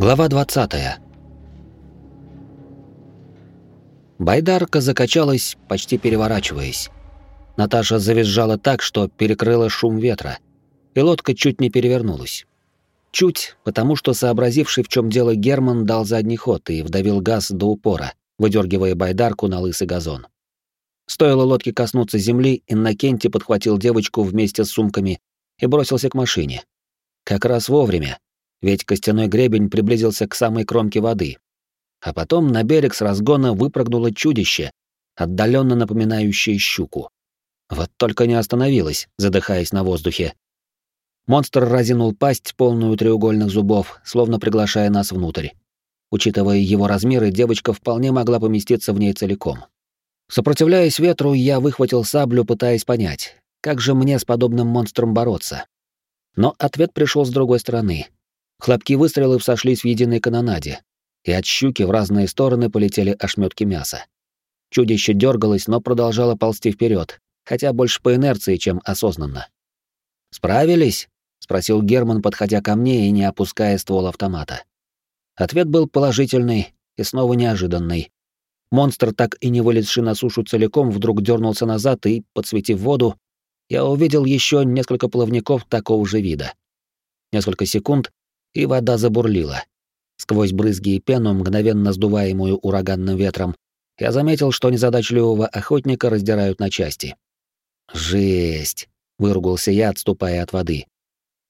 Глава 20. Байдарка закачалась, почти переворачиваясь. Наташа завизжала так, что перекрыла шум ветра, и лодка чуть не перевернулась. Чуть, потому что сообразивший, в чем дело Герман, дал задний ход и вдавил газ до упора, выдергивая байдарку на лысый газон. Стоило лодке коснуться земли, Иннокентий подхватил девочку вместе с сумками и бросился к машине. Как раз вовремя, ведь костяной гребень приблизился к самой кромке воды. А потом на берег с разгона выпрыгнуло чудище, отдаленно напоминающее щуку. Вот только не остановилось, задыхаясь на воздухе. Монстр разинул пасть, полную треугольных зубов, словно приглашая нас внутрь. Учитывая его размеры, девочка вполне могла поместиться в ней целиком. Сопротивляясь ветру, я выхватил саблю, пытаясь понять, как же мне с подобным монстром бороться. Но ответ пришел с другой стороны. Хлопки выстрелов сошлись в единой канонаде, и от щуки в разные стороны полетели ошметки мяса. Чудище дергалось, но продолжало ползти вперед, хотя больше по инерции, чем осознанно. «Справились?» — спросил Герман, подходя ко мне и не опуская ствол автомата. Ответ был положительный и снова неожиданный. Монстр, так и не вылезший на сушу целиком, вдруг дернулся назад и, подсветив воду, я увидел еще несколько плавников такого же вида. Несколько секунд, и вода забурлила. Сквозь брызги и пену, мгновенно сдуваемую ураганным ветром, я заметил, что незадачливого охотника раздирают на части. «Жесть!» — выругался я, отступая от воды.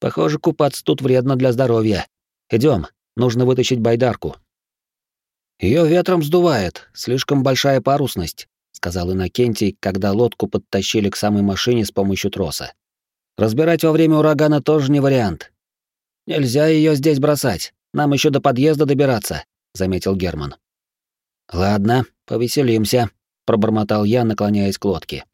«Похоже, купаться тут вредно для здоровья. Идем, нужно вытащить байдарку». Ее ветром сдувает, слишком большая парусность сказал Иннокентий, когда лодку подтащили к самой машине с помощью троса. Разбирать во время урагана тоже не вариант. Нельзя ее здесь бросать. Нам еще до подъезда добираться, заметил Герман. Ладно, повеселимся, пробормотал я, наклоняясь к лодке.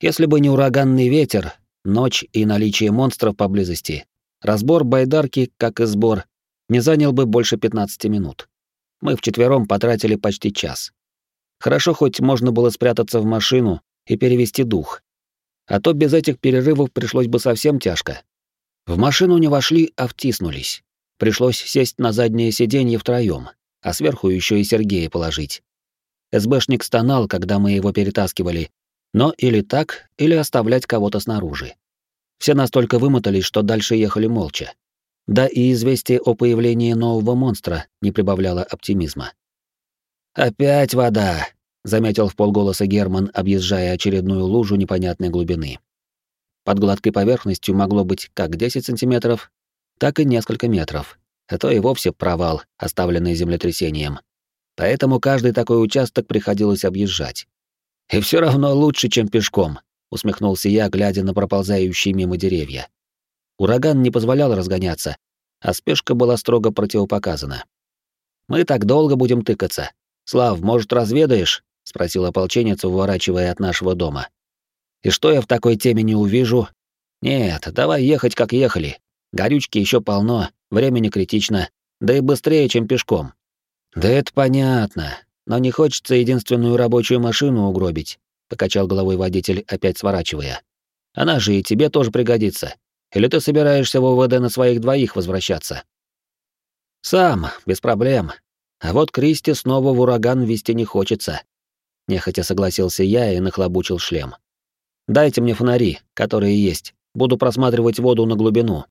Если бы не ураганный ветер, ночь и наличие монстров поблизости, разбор байдарки, как и сбор, не занял бы больше 15 минут. Мы вчетвером потратили почти час. Хорошо, хоть можно было спрятаться в машину и перевести дух. А то без этих перерывов пришлось бы совсем тяжко. В машину не вошли, а втиснулись. Пришлось сесть на заднее сиденье втроем, а сверху еще и Сергея положить. СБшник стонал, когда мы его перетаскивали, но или так, или оставлять кого-то снаружи. Все настолько вымотались, что дальше ехали молча. Да и известие о появлении нового монстра не прибавляло оптимизма. «Опять вода», — заметил в полголоса Герман, объезжая очередную лужу непонятной глубины. Под гладкой поверхностью могло быть как 10 сантиметров, так и несколько метров, а то и вовсе провал, оставленный землетрясением. Поэтому каждый такой участок приходилось объезжать. «И все равно лучше, чем пешком», — усмехнулся я, глядя на проползающие мимо деревья. Ураган не позволял разгоняться, а спешка была строго противопоказана. «Мы так долго будем тыкаться, «Слав, может, разведаешь?» — спросил ополченец, уворачивая от нашего дома. «И что я в такой теме не увижу?» «Нет, давай ехать, как ехали. Горючки еще полно, времени критично, да и быстрее, чем пешком». «Да это понятно, но не хочется единственную рабочую машину угробить», — покачал головой водитель, опять сворачивая. «Она же и тебе тоже пригодится. Или ты собираешься в ОВД на своих двоих возвращаться?» «Сам, без проблем. А вот Кристи снова в ураган вести не хочется. Нехотя согласился я и нахлобучил шлем. Дайте мне фонари, которые есть. Буду просматривать воду на глубину.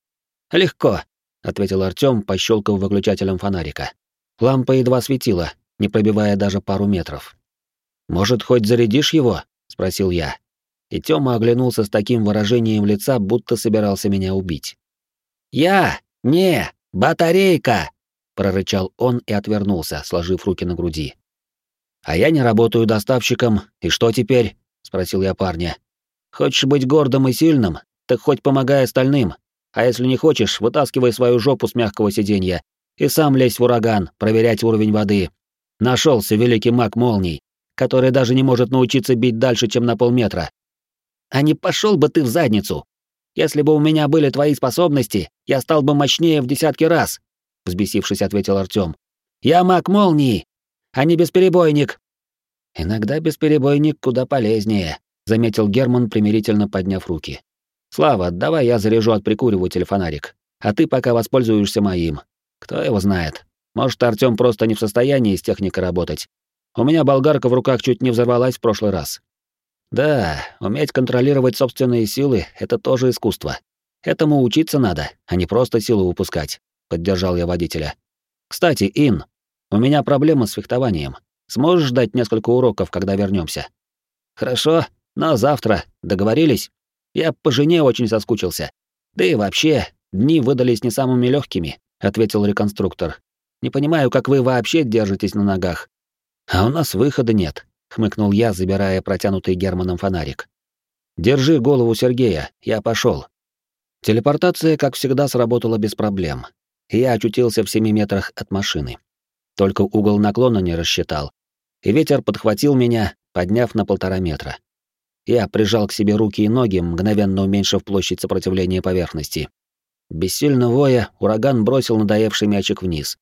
Легко, ответил Артём, пощелкав выключателем фонарика. Лампа едва светила, не пробивая даже пару метров. Может, хоть зарядишь его? спросил я. И Тёма оглянулся с таким выражением лица, будто собирался меня убить. Я? Не, батарейка, прорычал он и отвернулся, сложив руки на груди. А я не работаю доставщиком, и что теперь? спросил я парня. Хочешь быть гордым и сильным, так хоть помогай остальным. А если не хочешь, вытаскивай свою жопу с мягкого сиденья и сам лезь в ураган, проверять уровень воды. Нашелся великий маг молний, который даже не может научиться бить дальше, чем на полметра. А не пошел бы ты в задницу. Если бы у меня были твои способности, я стал бы мощнее в десятки раз взбесившись, ответил Артём. Я маг молнии, а не бесперебойник. Иногда бесперебойник куда полезнее, заметил Герман, примирительно подняв руки. Слава, давай я заряжу от прикуривателя фонарик, а ты пока воспользуешься моим. Кто его знает? Может, Артём просто не в состоянии с техникой работать. У меня болгарка в руках чуть не взорвалась в прошлый раз. Да, уметь контролировать собственные силы — это тоже искусство. Этому учиться надо, а не просто силу выпускать, — поддержал я водителя. Кстати, Ин, у меня проблема с фехтованием. Сможешь дать несколько уроков, когда вернемся? Хорошо, но завтра. Договорились? Я по жене очень соскучился. Да и вообще, дни выдались не самыми легкими, ответил реконструктор. Не понимаю, как вы вообще держитесь на ногах. А у нас выхода нет, хмыкнул я, забирая протянутый Германом фонарик. Держи голову Сергея, я пошел. Телепортация, как всегда, сработала без проблем. Я очутился в семи метрах от машины. Только угол наклона не рассчитал. И ветер подхватил меня, подняв на полтора метра. Я прижал к себе руки и ноги, мгновенно уменьшив площадь сопротивления поверхности. Бессильно воя, ураган бросил надоевший мячик вниз,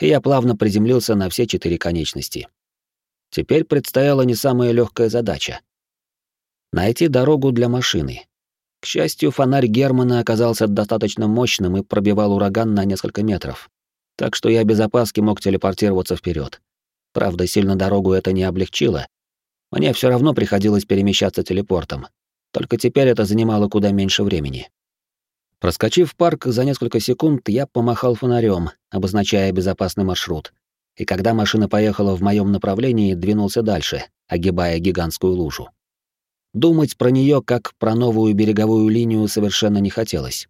и я плавно приземлился на все четыре конечности. Теперь предстояла не самая легкая задача. Найти дорогу для машины. К счастью, фонарь Германа оказался достаточно мощным и пробивал ураган на несколько метров так что я без опаски мог телепортироваться вперед. Правда, сильно дорогу это не облегчило. Мне все равно приходилось перемещаться телепортом. Только теперь это занимало куда меньше времени. Проскочив парк за несколько секунд, я помахал фонарем, обозначая безопасный маршрут. И когда машина поехала в моем направлении, двинулся дальше, огибая гигантскую лужу. Думать про нее как про новую береговую линию совершенно не хотелось.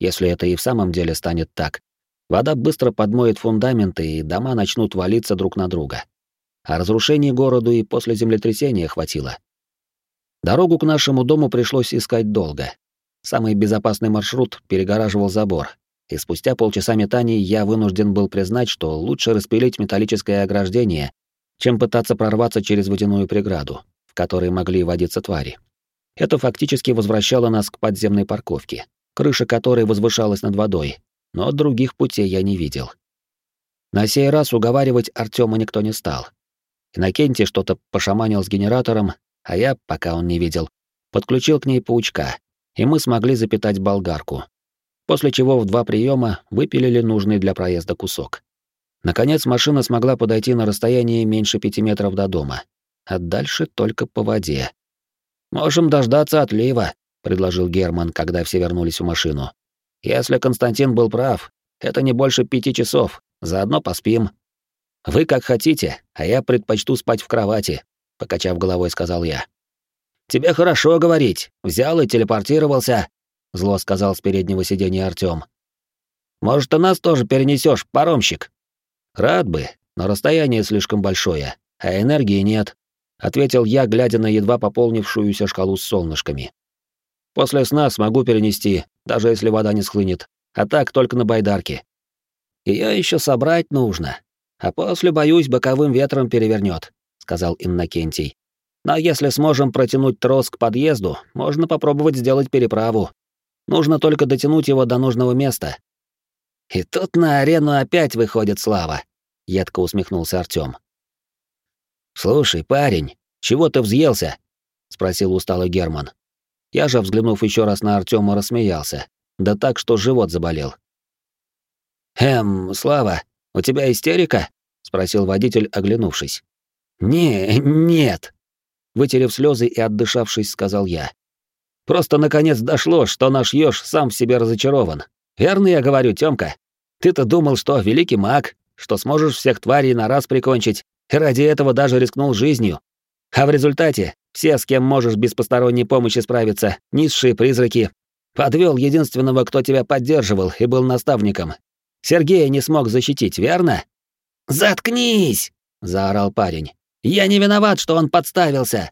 Если это и в самом деле станет так, Вода быстро подмоет фундаменты, и дома начнут валиться друг на друга. А разрушений городу и после землетрясения хватило. Дорогу к нашему дому пришлось искать долго. Самый безопасный маршрут перегораживал забор, и спустя полчаса метаний я вынужден был признать, что лучше распилить металлическое ограждение, чем пытаться прорваться через водяную преграду, в которой могли водиться твари. Это фактически возвращало нас к подземной парковке, крыша которой возвышалась над водой, но других путей я не видел. На сей раз уговаривать Артема никто не стал. Иннокентий что-то пошаманил с генератором, а я, пока он не видел, подключил к ней паучка, и мы смогли запитать болгарку. После чего в два приема выпилили нужный для проезда кусок. Наконец машина смогла подойти на расстояние меньше пяти метров до дома, а дальше только по воде. «Можем дождаться отлива», — предложил Герман, когда все вернулись в машину. Если Константин был прав, это не больше пяти часов, заодно поспим. Вы как хотите, а я предпочту спать в кровати, покачав головой, сказал я. Тебе хорошо говорить, взял и телепортировался, зло сказал с переднего сиденья Артём. Может, ты нас тоже перенесешь, паромщик? Рад бы, но расстояние слишком большое, а энергии нет, ответил я, глядя на едва пополнившуюся шкалу с солнышками. После сна смогу перенести, даже если вода не схлынет, а так только на байдарке. Ее еще собрать нужно, а после, боюсь, боковым ветром перевернет, сказал Иннокентий. Но если сможем протянуть трос к подъезду, можно попробовать сделать переправу. Нужно только дотянуть его до нужного места. И тут на арену опять выходит Слава, едко усмехнулся Артём. Слушай, парень, чего ты взъелся? спросил усталый Герман. Я же, взглянув еще раз на Артема, рассмеялся. Да так, что живот заболел. «Эм, Слава, у тебя истерика?» — спросил водитель, оглянувшись. «Не, нет», — вытерев слезы и отдышавшись, сказал я. «Просто наконец дошло, что наш ёж сам в себе разочарован. Верно я говорю, Тёмка? Ты-то думал, что великий маг, что сможешь всех тварей на раз прикончить, и ради этого даже рискнул жизнью. А в результате все, с кем можешь без посторонней помощи справиться, низшие призраки. Подвел единственного, кто тебя поддерживал и был наставником. Сергея не смог защитить, верно? Заткнись! заорал парень. Я не виноват, что он подставился.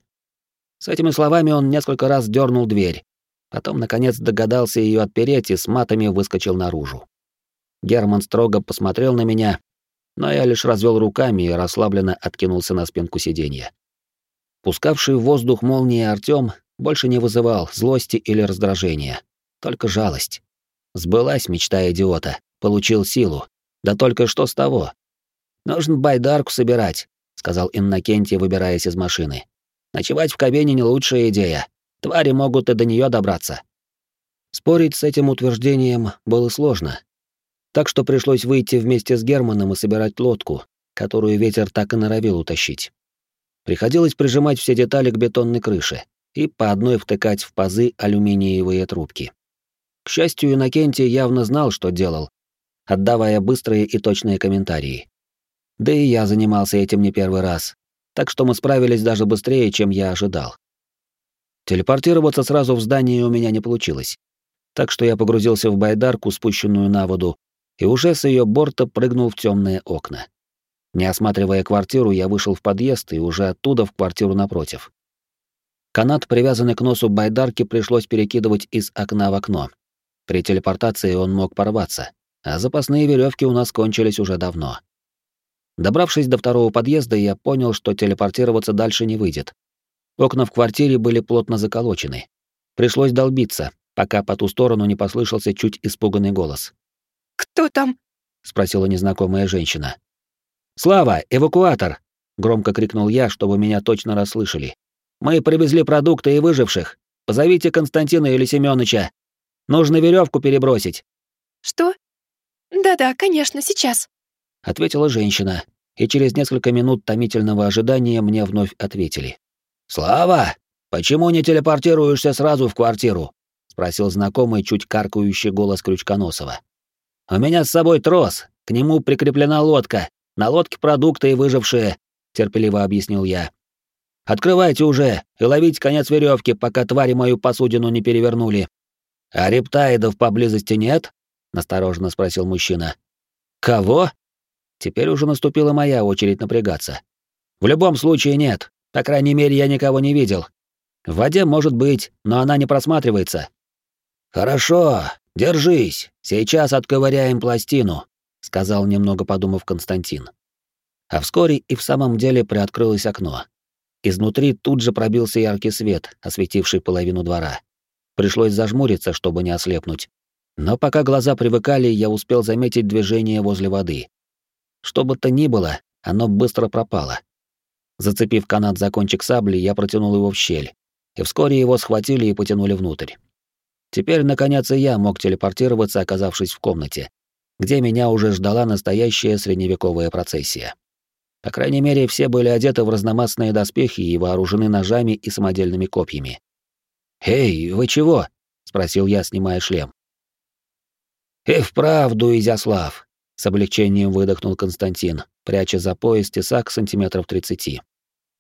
С этими словами он несколько раз дернул дверь. Потом, наконец, догадался ее отпереть и с матами выскочил наружу. Герман строго посмотрел на меня, но я лишь развел руками и расслабленно откинулся на спинку сиденья. Пускавший в воздух молнии Артём больше не вызывал злости или раздражения, только жалость. Сбылась мечта идиота, получил силу. Да только что с того? Нужно байдарку собирать, сказал Иннокентий, выбираясь из машины. Ночевать в кабине не лучшая идея. Твари могут и до нее добраться. Спорить с этим утверждением было сложно. Так что пришлось выйти вместе с Германом и собирать лодку, которую ветер так и норовил утащить. Приходилось прижимать все детали к бетонной крыше и по одной втыкать в пазы алюминиевые трубки. К счастью, Иннокентий явно знал, что делал, отдавая быстрые и точные комментарии. Да и я занимался этим не первый раз, так что мы справились даже быстрее, чем я ожидал. Телепортироваться сразу в здание у меня не получилось, так что я погрузился в байдарку, спущенную на воду, и уже с ее борта прыгнул в темные окна. Не осматривая квартиру, я вышел в подъезд и уже оттуда в квартиру напротив. Канат, привязанный к носу байдарки, пришлось перекидывать из окна в окно. При телепортации он мог порваться, а запасные веревки у нас кончились уже давно. Добравшись до второго подъезда, я понял, что телепортироваться дальше не выйдет. Окна в квартире были плотно заколочены. Пришлось долбиться, пока по ту сторону не послышался чуть испуганный голос. «Кто там?» — спросила незнакомая женщина. «Слава, эвакуатор!» — громко крикнул я, чтобы меня точно расслышали. «Мы привезли продукты и выживших. Позовите Константина или Семёныча. Нужно веревку перебросить». «Что? Да-да, конечно, сейчас», — ответила женщина, и через несколько минут томительного ожидания мне вновь ответили. «Слава, почему не телепортируешься сразу в квартиру?» — спросил знакомый, чуть каркающий голос Крючконосова. «У меня с собой трос, к нему прикреплена лодка, на лодке продукты и выжившие, терпеливо объяснил я. Открывайте уже и ловите конец веревки, пока твари мою посудину не перевернули. А рептаидов поблизости нет? настороженно спросил мужчина. Кого? Теперь уже наступила моя очередь напрягаться. В любом случае нет. По крайней мере, я никого не видел. В воде может быть, но она не просматривается. Хорошо, держись. Сейчас отковыряем пластину сказал немного подумав Константин. А вскоре и в самом деле приоткрылось окно. Изнутри тут же пробился яркий свет, осветивший половину двора. Пришлось зажмуриться, чтобы не ослепнуть. Но пока глаза привыкали, я успел заметить движение возле воды. Что бы то ни было, оно быстро пропало. Зацепив канат за кончик сабли, я протянул его в щель, и вскоре его схватили и потянули внутрь. Теперь, наконец, и я мог телепортироваться, оказавшись в комнате, где меня уже ждала настоящая средневековая процессия. По крайней мере, все были одеты в разномастные доспехи и вооружены ножами и самодельными копьями. «Эй, вы чего?» — спросил я, снимая шлем. «И вправду, Изяслав!» — с облегчением выдохнул Константин, пряча за пояс тесак сантиметров тридцати.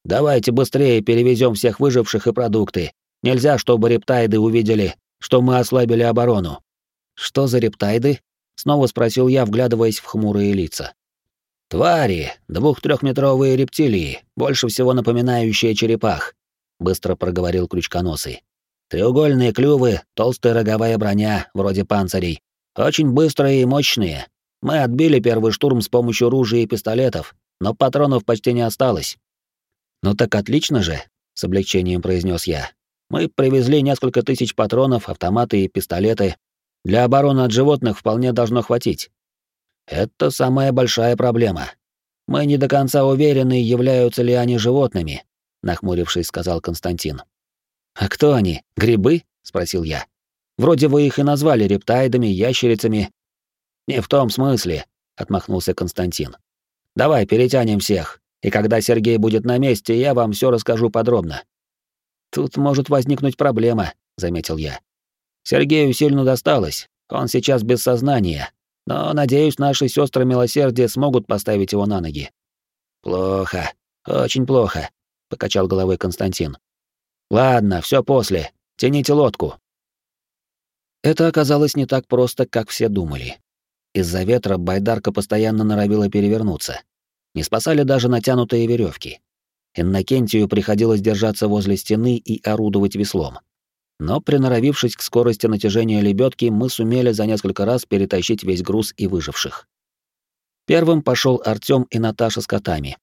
«Давайте быстрее перевезем всех выживших и продукты. Нельзя, чтобы рептайды увидели, что мы ослабили оборону». «Что за рептайды?» Снова спросил я, вглядываясь в хмурые лица. «Твари, двух-трехметровые рептилии, больше всего напоминающие черепах», — быстро проговорил Крючконосый. «Треугольные клювы, толстая роговая броня, вроде панцирей. Очень быстрые и мощные. Мы отбили первый штурм с помощью ружей и пистолетов, но патронов почти не осталось». «Ну так отлично же», — с облегчением произнес я. «Мы привезли несколько тысяч патронов, автоматы и пистолеты, для обороны от животных вполне должно хватить. Это самая большая проблема. Мы не до конца уверены, являются ли они животными, нахмурившись, сказал Константин. А кто они? Грибы? спросил я. Вроде вы их и назвали рептайдами, ящерицами. Не в том смысле, отмахнулся Константин. Давай перетянем всех, и когда Сергей будет на месте, я вам все расскажу подробно. Тут может возникнуть проблема, заметил я. Сергею сильно досталось, он сейчас без сознания, но, надеюсь, наши сестры милосердия смогут поставить его на ноги. Плохо, очень плохо, покачал головой Константин. Ладно, все после. Тяните лодку. Это оказалось не так просто, как все думали. Из-за ветра байдарка постоянно норовила перевернуться. Не спасали даже натянутые веревки. Иннокентию приходилось держаться возле стены и орудовать веслом. Но приноровившись к скорости натяжения лебедки, мы сумели за несколько раз перетащить весь груз и выживших. Первым пошел Артём и Наташа с котами.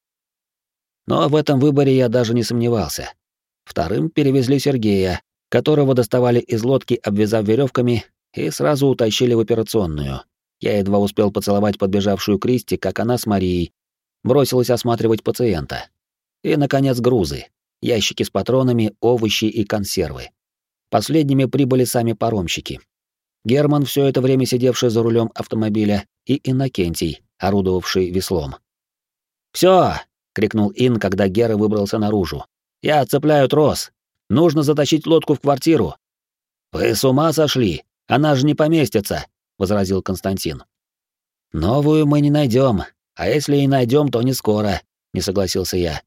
Но в этом выборе я даже не сомневался. Вторым перевезли Сергея, которого доставали из лодки, обвязав веревками, и сразу утащили в операционную. Я едва успел поцеловать подбежавшую Кристи, как она с Марией бросилась осматривать пациента. И, наконец, грузы. Ящики с патронами, овощи и консервы. Последними прибыли сами паромщики. Герман, все это время сидевший за рулем автомобиля, и Иннокентий, орудовавший веслом. «Все!» — крикнул Ин, когда Гера выбрался наружу. «Я отцепляю трос. Нужно затащить лодку в квартиру». «Вы с ума сошли? Она же не поместится!» — возразил Константин. «Новую мы не найдем, а если и найдем, то не скоро», — не согласился я.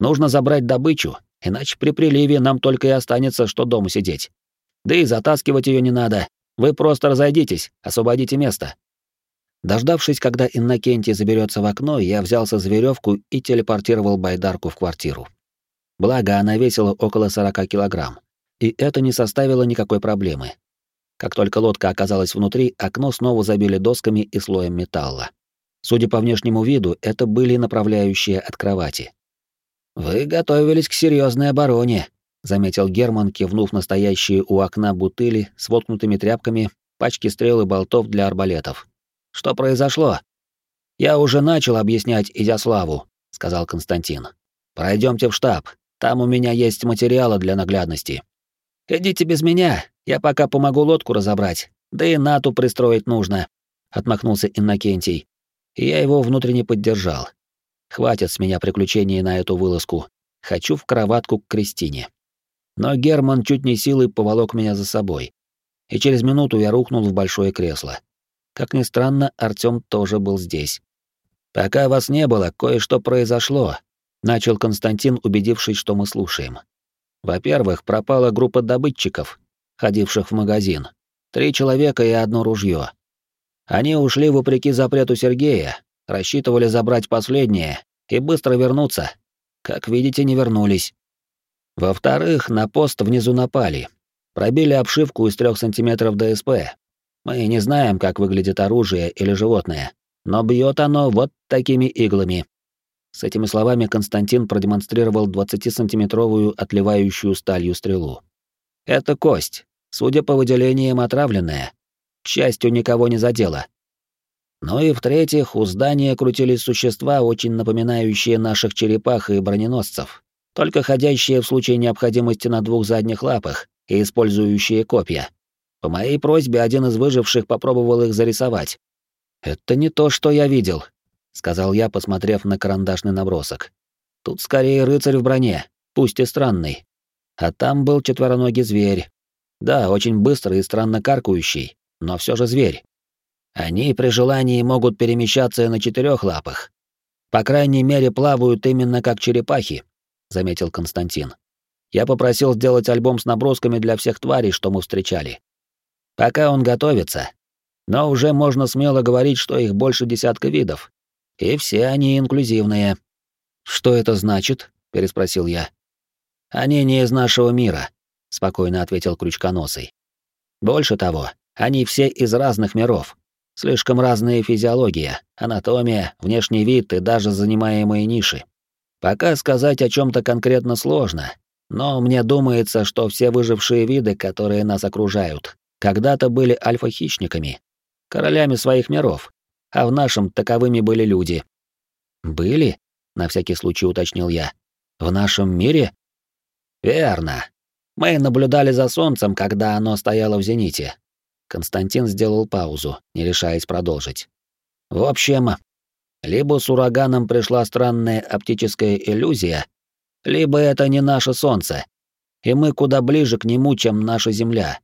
«Нужно забрать добычу, иначе при приливе нам только и останется, что дома сидеть. Да и затаскивать ее не надо. Вы просто разойдитесь, освободите место». Дождавшись, когда Иннокентий заберется в окно, я взялся за веревку и телепортировал байдарку в квартиру. Благо, она весила около 40 килограмм, и это не составило никакой проблемы. Как только лодка оказалась внутри, окно снова забили досками и слоем металла. Судя по внешнему виду, это были направляющие от кровати. «Вы готовились к серьезной обороне», — заметил Герман, кивнув настоящие у окна бутыли с воткнутыми тряпками, пачки стрел и болтов для арбалетов. Что произошло? Я уже начал объяснять Изяславу, сказал Константин. Пройдемте в штаб. Там у меня есть материалы для наглядности. Идите без меня, я пока помогу лодку разобрать. Да и нату пристроить нужно, отмахнулся Иннокентий. И я его внутренне поддержал. Хватит с меня приключений на эту вылазку. Хочу в кроватку к Кристине. Но Герман чуть не силой поволок меня за собой. И через минуту я рухнул в большое кресло. Как ни странно, Артём тоже был здесь. «Пока вас не было, кое-что произошло», — начал Константин, убедившись, что мы слушаем. «Во-первых, пропала группа добытчиков, ходивших в магазин. Три человека и одно ружье. Они ушли вопреки запрету Сергея, рассчитывали забрать последнее и быстро вернуться. Как видите, не вернулись. Во-вторых, на пост внизу напали. Пробили обшивку из трех сантиметров ДСП, мы не знаем, как выглядит оружие или животное, но бьет оно вот такими иглами. С этими словами Константин продемонстрировал 20-сантиметровую отливающую сталью стрелу. Это кость, судя по выделениям, отравленная. К счастью, никого не задело. Ну и в-третьих, у здания крутились существа, очень напоминающие наших черепах и броненосцев, только ходящие в случае необходимости на двух задних лапах и использующие копья. По моей просьбе один из выживших попробовал их зарисовать. «Это не то, что я видел», — сказал я, посмотрев на карандашный набросок. «Тут скорее рыцарь в броне, пусть и странный. А там был четвероногий зверь. Да, очень быстрый и странно каркающий, но все же зверь. Они при желании могут перемещаться на четырех лапах. По крайней мере, плавают именно как черепахи», — заметил Константин. Я попросил сделать альбом с набросками для всех тварей, что мы встречали. Пока он готовится. Но уже можно смело говорить, что их больше десятка видов. И все они инклюзивные. Что это значит? переспросил я. Они не из нашего мира, спокойно ответил крючконосый. Больше того, они все из разных миров. Слишком разные физиология, анатомия, внешний вид и даже занимаемые ниши. Пока сказать о чем то конкретно сложно, но мне думается, что все выжившие виды, которые нас окружают, когда-то были альфа-хищниками, королями своих миров, а в нашем таковыми были люди. Были? На всякий случай уточнил я. В нашем мире? Верно. Мы наблюдали за солнцем, когда оно стояло в зените. Константин сделал паузу, не решаясь продолжить. В общем, либо с ураганом пришла странная оптическая иллюзия, либо это не наше солнце, и мы куда ближе к нему, чем наша Земля.